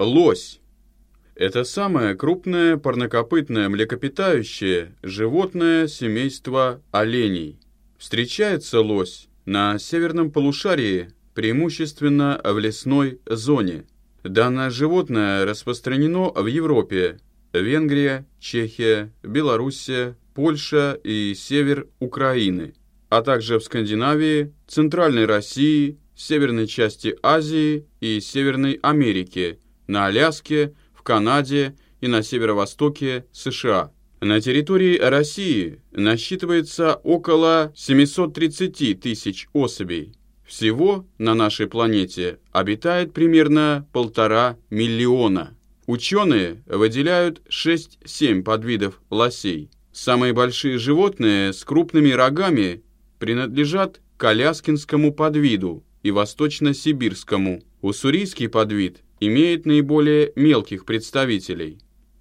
Лось. Это самое крупное парнокопытное млекопитающее животное семейства оленей. Встречается лось на северном полушарии, преимущественно в лесной зоне. Данное животное распространено в Европе, Венгрия, Чехия, Белоруссия, Польша и север Украины, а также в Скандинавии, Центральной России, северной части Азии и Северной Америки, на Аляске, в Канаде и на северо-востоке США. На территории России насчитывается около 730 тысяч особей. Всего на нашей планете обитает примерно полтора миллиона. Ученые выделяют 6-7 подвидов лосей. Самые большие животные с крупными рогами принадлежат к подвиду и восточно-сибирскому. Уссурийский подвид имеет наиболее мелких представителей.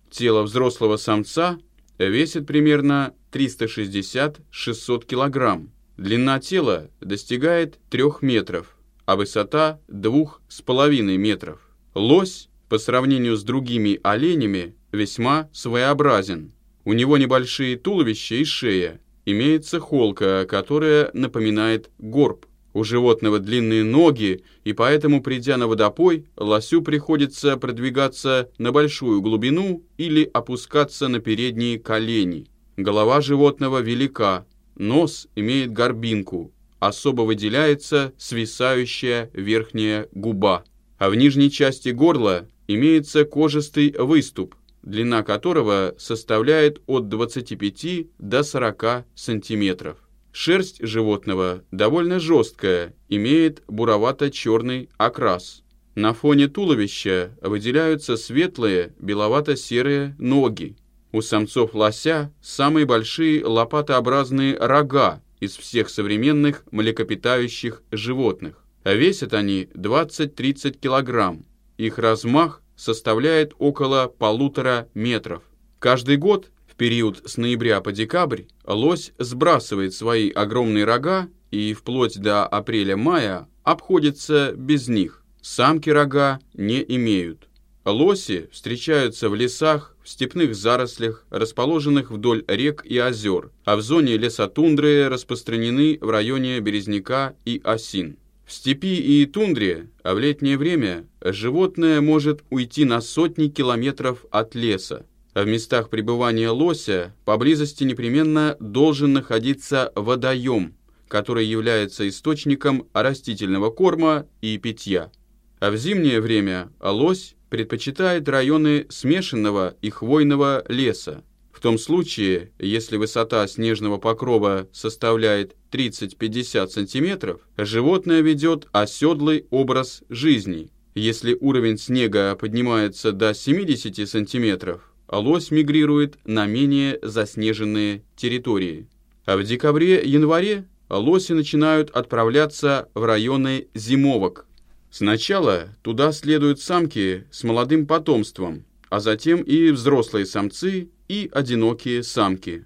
Тело взрослого самца весит примерно 360-600 килограмм. Длина тела достигает 3 метров, а высота 2,5 метров. Лось по сравнению с другими оленями весьма своеобразен. У него небольшие туловище и шея, имеется холка, которая напоминает горб. У животного длинные ноги, и поэтому, придя на водопой, лосю приходится продвигаться на большую глубину или опускаться на передние колени. Голова животного велика, нос имеет горбинку, особо выделяется свисающая верхняя губа, а в нижней части горла имеется кожистый выступ, длина которого составляет от 25 до 40 сантиметров. Шерсть животного довольно жесткая, имеет буровато-черный окрас. На фоне туловища выделяются светлые беловато-серые ноги. У самцов лося самые большие лопатообразные рога из всех современных млекопитающих животных. Весят они 20-30 килограмм. Их размах составляет около полутора метров. Каждый год период с ноября по декабрь лось сбрасывает свои огромные рога и вплоть до апреля-мая обходится без них. Самки рога не имеют. Лоси встречаются в лесах, в степных зарослях, расположенных вдоль рек и озер, а в зоне лесотундры распространены в районе Березняка и Осин. В степи и тундре, а в летнее время, животное может уйти на сотни километров от леса, в местах пребывания лося поблизости непременно должен находиться водоем, который является источником растительного корма и питья. А в зимнее время лось предпочитает районы смешанного и хвойного леса. В том случае, если высота снежного покрова составляет 30-50 см, животное ведет оседлый образ жизни. Если уровень снега поднимается до 70 сантиметров, лось мигрирует на менее заснеженные территории. А в декабре-январе лоси начинают отправляться в районы зимовок. Сначала туда следуют самки с молодым потомством, а затем и взрослые самцы и одинокие самки.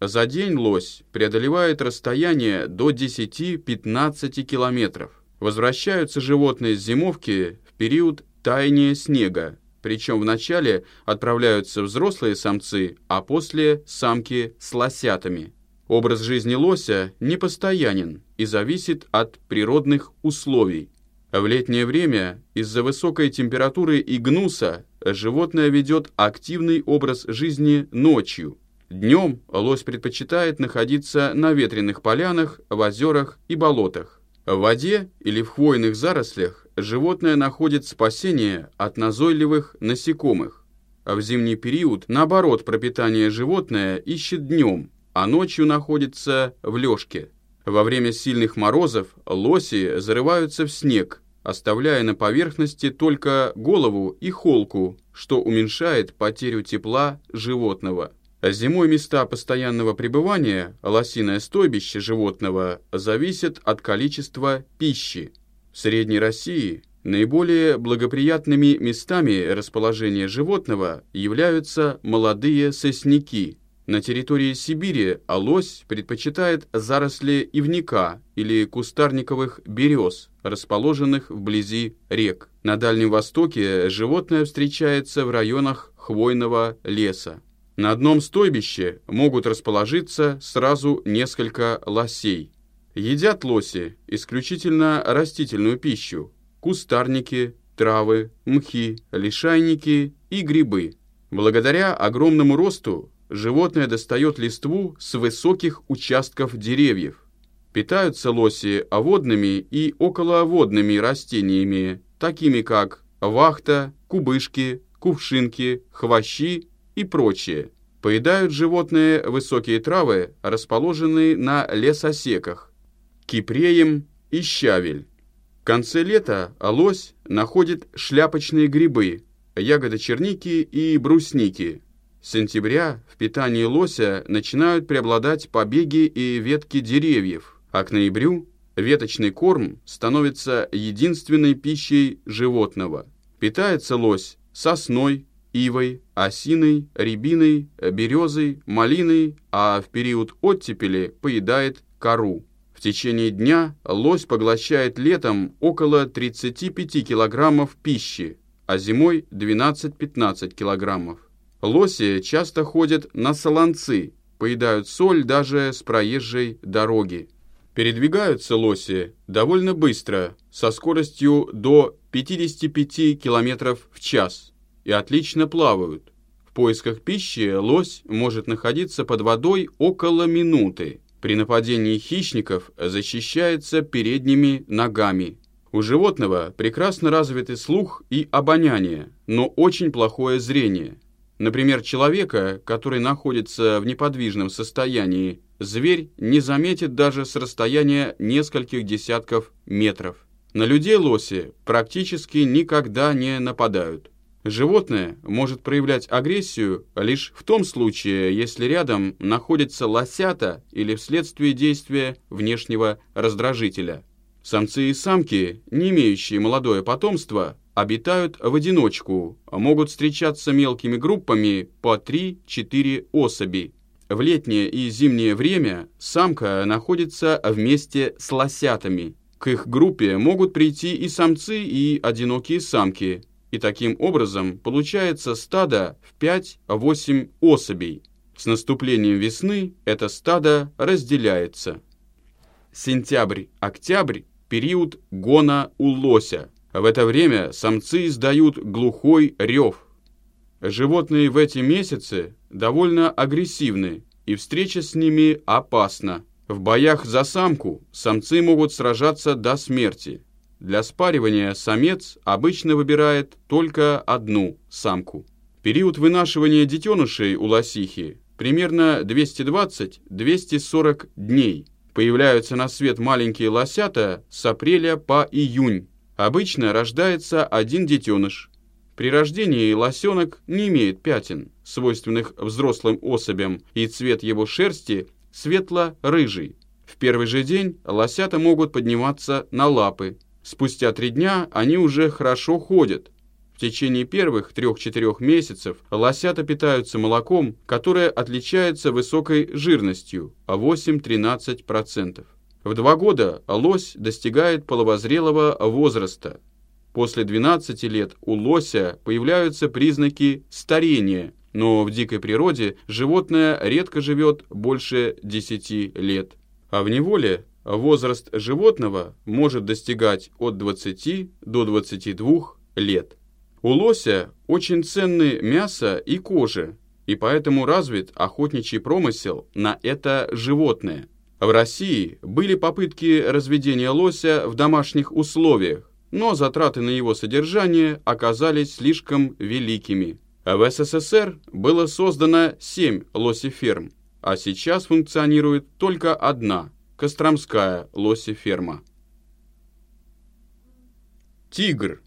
За день лось преодолевает расстояние до 10-15 километров. Возвращаются животные с зимовки в период таяния снега, причем вначале отправляются взрослые самцы, а после самки с лосятами. Образ жизни лося непостоянен и зависит от природных условий. В летнее время из-за высокой температуры и гнуса животное ведет активный образ жизни ночью. Днем лось предпочитает находиться на ветреных полянах, в озерах и болотах. В воде или в хвойных зарослях животное находит спасение от назойливых насекомых. А в зимний период, наоборот, пропитание животное ищет днем, а ночью находится в лёжке. Во время сильных морозов лоси зарываются в снег, оставляя на поверхности только голову и холку, что уменьшает потерю тепла животного. Зимой места постоянного пребывания, лосиное стойбище животного, зависят от количества пищи. В Средней России наиболее благоприятными местами расположения животного являются молодые сосняки. На территории Сибири лось предпочитает заросли ивника или кустарниковых берез, расположенных вблизи рек. На Дальнем Востоке животное встречается в районах хвойного леса. На одном стойбище могут расположиться сразу несколько лосей. Едят лоси исключительно растительную пищу, кустарники, травы, мхи, лишайники и грибы. Благодаря огромному росту животное достает листву с высоких участков деревьев. Питаются лоси оводными и околоводными растениями, такими как вахта, кубышки, кувшинки, хвощи и прочее. Поедают животные высокие травы, расположенные на лесосеках, кипреем и щавель. В конце лета лось находит шляпочные грибы, ягоды черники и брусники – с сентября в питании лося начинают преобладать побеги и ветки деревьев, а к ноябрю веточный корм становится единственной пищей животного. Питается лось сосной, ивой, осиной, рябиной, березой, малиной, а в период оттепели поедает кору. Течение дня лось поглощает летом около 35 килограммов пищи, а зимой 12-15 килограммов. Лоси часто ходят на солонцы, поедают соль даже с проезжей дороги. Передвигаются лоси довольно быстро, со скоростью до 55 км в час, и отлично плавают. В поисках пищи лось может находиться под водой около минуты. При нападении хищников защищается передними ногами. У животного прекрасно развиты слух и обоняние, но очень плохое зрение. Например, человека, который находится в неподвижном состоянии, зверь не заметит даже с расстояния нескольких десятков метров. На людей лоси практически никогда не нападают. Животное может проявлять агрессию лишь в том случае, если рядом находятся лосята или вследствие действия внешнего раздражителя. Самцы и самки, не имеющие молодое потомство, обитают в одиночку, могут встречаться мелкими группами по 3-4 особи. В летнее и зимнее время самка находится вместе с лосятами. К их группе могут прийти и самцы, и одинокие самки. И таким образом получается стадо в 5-8 особей. С наступлением весны это стадо разделяется. Сентябрь-октябрь – период гона у лося – в это время самцы издают глухой рев. Животные в эти месяцы довольно агрессивны, и встреча с ними опасна. В боях за самку самцы могут сражаться до смерти. Для спаривания самец обычно выбирает только одну самку. Период вынашивания детенышей у лосихи примерно 220-240 дней. Появляются на свет маленькие лосята с апреля по июнь. Обычно рождается один детеныш. При рождении лосенок не имеет пятен, свойственных взрослым особям, и цвет его шерсти светло-рыжий. В первый же день лосята могут подниматься на лапы. Спустя три дня они уже хорошо ходят. В течение первых трех-четырех месяцев лосята питаются молоком, которое отличается высокой жирностью – 8-13%. В два года лось достигает половозрелого возраста. После 12 лет у лося появляются признаки старения, но в дикой природе животное редко живет больше 10 лет. А в неволе возраст животного может достигать от 20 до 22 лет. У лося очень ценны мясо и кожа, и поэтому развит охотничий промысел на это животное. В России были попытки разведения лося в домашних условиях, но затраты на его содержание оказались слишком великими. В СССР было создано 7 лосиферм, а сейчас функционирует только одна – Костромская лосиферма. Тигр.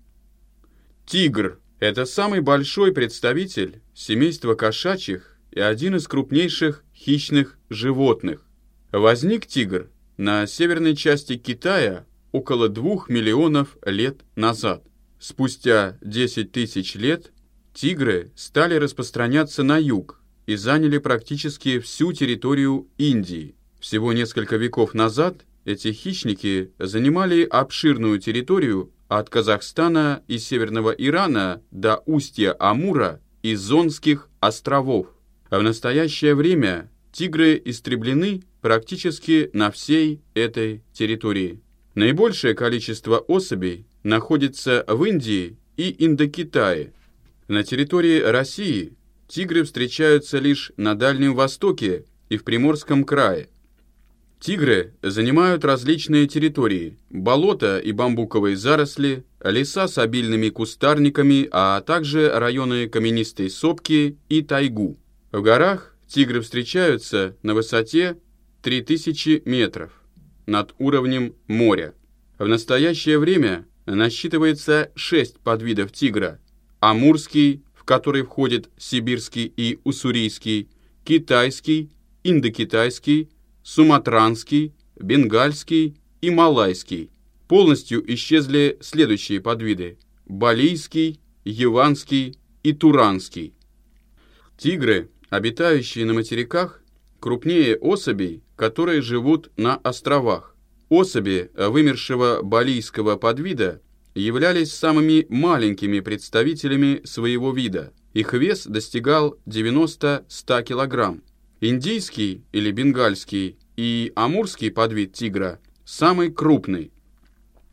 Тигр – это самый большой представитель семейства кошачьих и один из крупнейших хищных животных. Возник тигр на северной части Китая около двух миллионов лет назад. Спустя 10 тысяч лет тигры стали распространяться на юг, и заняли практически всю территорию Индии. Всего несколько веков назад эти хищники занимали обширную территорию от Казахстана и Северного Ирана до устья Амура и Зонских островов. А в настоящее время тигры истреблены практически на всей этой территории. Наибольшее количество особей находится в Индии и Индокитае. На территории России тигры встречаются лишь на Дальнем Востоке и в Приморском крае. Тигры занимают различные территории – болота и бамбуковые заросли, леса с обильными кустарниками, а также районы каменистой сопки и тайгу. В горах тигры встречаются на высоте 3000 метров над уровнем моря. В настоящее время насчитывается 6 подвидов тигра – амурский, в который входит сибирский и уссурийский, китайский, индокитайский, суматранский, бенгальский и малайский. Полностью исчезли следующие подвиды – балийский, яванский и туранский. Тигры, обитающие на материках, крупнее особей, которые живут на островах. Особи вымершего балийского подвида являлись самыми маленькими представителями своего вида. Их вес достигал 90-100 килограмм. Индийский или бенгальский и амурский подвид тигра самый крупный.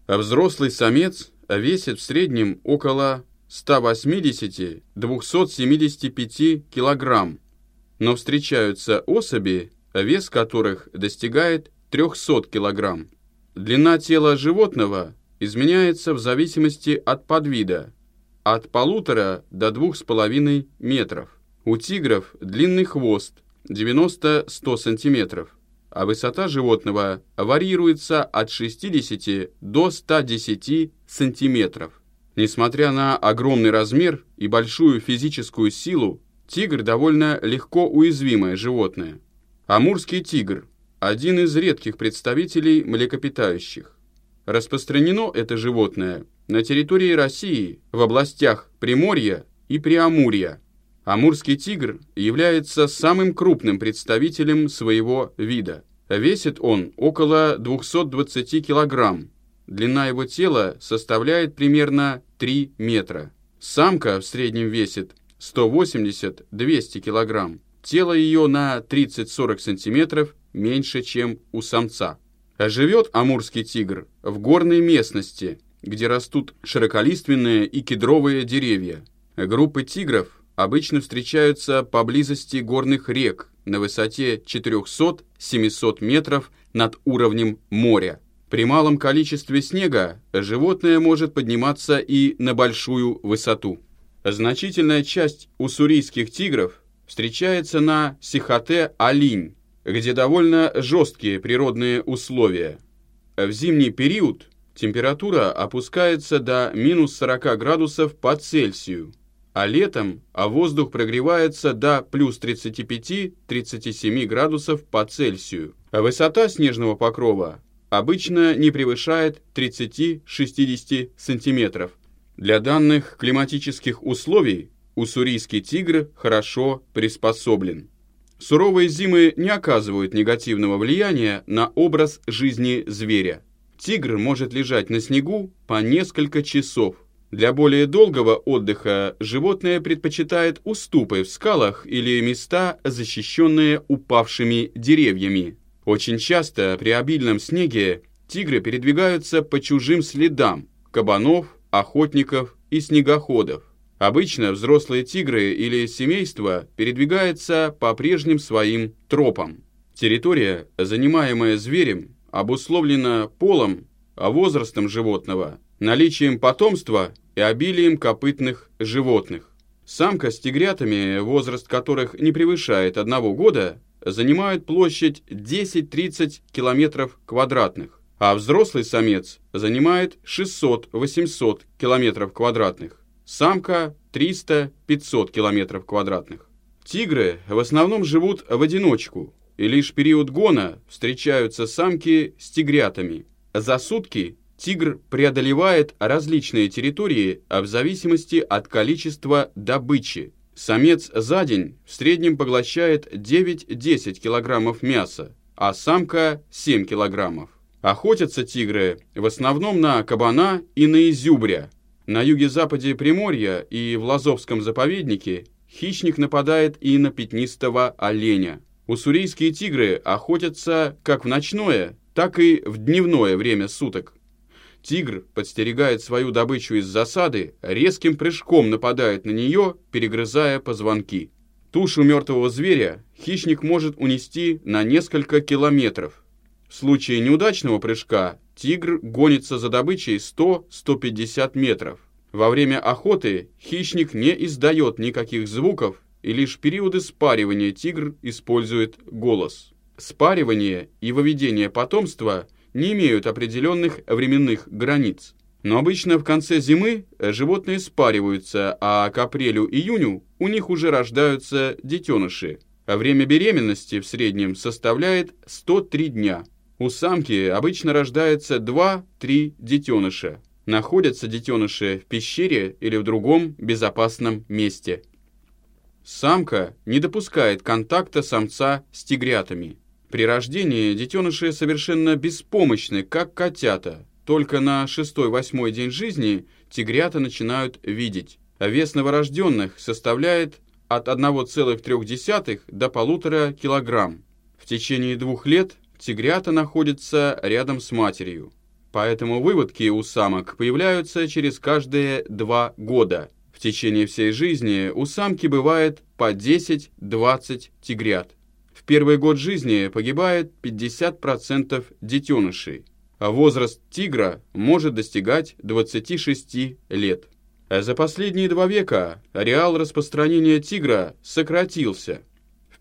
А взрослый самец весит в среднем около 180-275 килограмм, но встречаются особи, вес которых достигает 300 килограмм. Длина тела животного изменяется в зависимости от подвида, от полутора до двух с половиной метров. У тигров длинный хвост 90-100 см, а высота животного варьируется от 60 до 110 см. Несмотря на огромный размер и большую физическую силу, тигр довольно легко уязвимое животное. Амурский тигр – один из редких представителей млекопитающих. Распространено это животное на территории России в областях Приморья и Преамурья, Амурский тигр является самым крупным представителем своего вида. Весит он около 220 килограмм. Длина его тела составляет примерно 3 метра. Самка в среднем весит 180-200 килограмм. Тело ее на 30-40 сантиметров меньше, чем у самца. Живет амурский тигр в горной местности, где растут широколиственные и кедровые деревья. Группы тигров – обычно встречаются поблизости горных рек на высоте 400-700 метров над уровнем моря. При малом количестве снега животное может подниматься и на большую высоту. Значительная часть уссурийских тигров встречается на Сихоте-Алинь, где довольно жесткие природные условия. В зимний период температура опускается до минус 40 градусов по Цельсию, а летом а воздух прогревается до плюс 35-37 градусов по Цельсию. А высота снежного покрова обычно не превышает 30-60 сантиметров. Для данных климатических условий уссурийский тигр хорошо приспособлен. Суровые зимы не оказывают негативного влияния на образ жизни зверя. Тигр может лежать на снегу по несколько часов, для более долгого отдыха животное предпочитает уступы в скалах или места, защищенные упавшими деревьями. Очень часто при обильном снеге тигры передвигаются по чужим следам кабанов, охотников и снегоходов. Обычно взрослые тигры или семейство передвигаются по прежним своим тропам. Территория, занимаемая зверем, обусловлена полом, а возрастом животного, наличием потомства и обилием копытных животных. Самка с тигрятами, возраст которых не превышает одного года, занимают площадь 10-30 километров квадратных, а взрослый самец занимает 600-800 километров квадратных, самка 300-500 километров квадратных. Тигры в основном живут в одиночку, и лишь период гона встречаются самки с тигрятами. За сутки тигр преодолевает различные территории а в зависимости от количества добычи. Самец за день в среднем поглощает 9-10 килограммов мяса, а самка 7 килограммов. Охотятся тигры в основном на кабана и на изюбря. На юге-западе Приморья и в Лазовском заповеднике хищник нападает и на пятнистого оленя. Уссурийские тигры охотятся как в ночное, так и в дневное время суток. Тигр подстерегает свою добычу из засады, резким прыжком нападает на нее, перегрызая позвонки. Тушу мертвого зверя хищник может унести на несколько километров. В случае неудачного прыжка тигр гонится за добычей 100-150 метров. Во время охоты хищник не издает никаких звуков, и лишь в периоды спаривания тигр использует голос. Спаривание и выведение потомства не имеют определенных временных границ. Но обычно в конце зимы животные спариваются, а к апрелю-июню у них уже рождаются детеныши. А время беременности в среднем составляет 103 дня. У самки обычно рождается 2-3 детеныша. Находятся детеныши в пещере или в другом безопасном месте. Самка не допускает контакта самца с тигрятами. При рождении детеныши совершенно беспомощны, как котята. Только на шестой-восьмой день жизни тигрята начинают видеть. Вес новорожденных составляет от 1,3 до 1,5 килограмм. В течение двух лет тигрята находятся рядом с матерью. Поэтому выводки у самок появляются через каждые два года. В течение всей жизни у самки бывает по 10-20 тигрят. В первый год жизни погибает 50% детенышей, а возраст тигра может достигать 26 лет. За последние два века ареал распространения тигра сократился –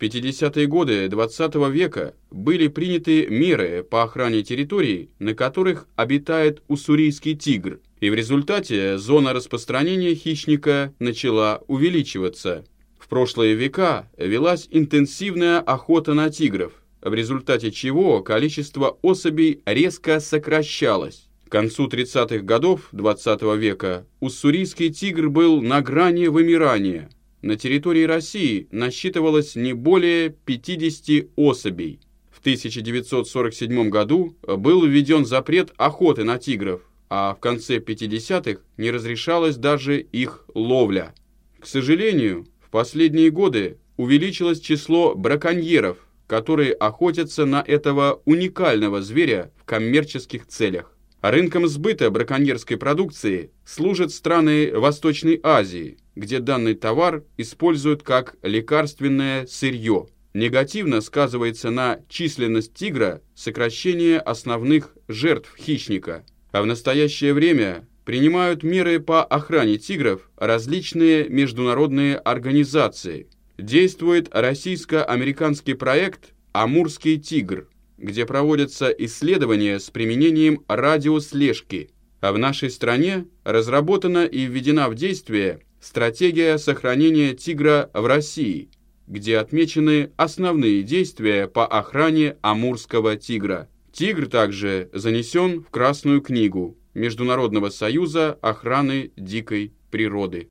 50-е годы XX -го века были приняты меры по охране территорий, на которых обитает уссурийский тигр, и в результате зона распространения хищника начала увеличиваться. Прошлые века велась интенсивная охота на тигров, в результате чего количество особей резко сокращалось. К концу 30-х годов XX -го века уссурийский тигр был на грани вымирания – на территории России насчитывалось не более 50 особей. В 1947 году был введен запрет охоты на тигров, а в конце 50-х не разрешалась даже их ловля. К сожалению, последние годы увеличилось число браконьеров, которые охотятся на этого уникального зверя в коммерческих целях. Рынком сбыта браконьерской продукции служат страны Восточной Азии, где данный товар используют как лекарственное сырье. Негативно сказывается на численность тигра сокращение основных жертв хищника. А в настоящее время принимают меры по охране тигров различные международные организации. Действует российско-американский проект «Амурский тигр», где проводятся исследования с применением радиослежки, а в нашей стране разработана и введена в действие стратегия сохранения тигра в России, где отмечены основные действия по охране амурского тигра. Тигр также занесен в Красную книгу Международного союза охраны дикой природы.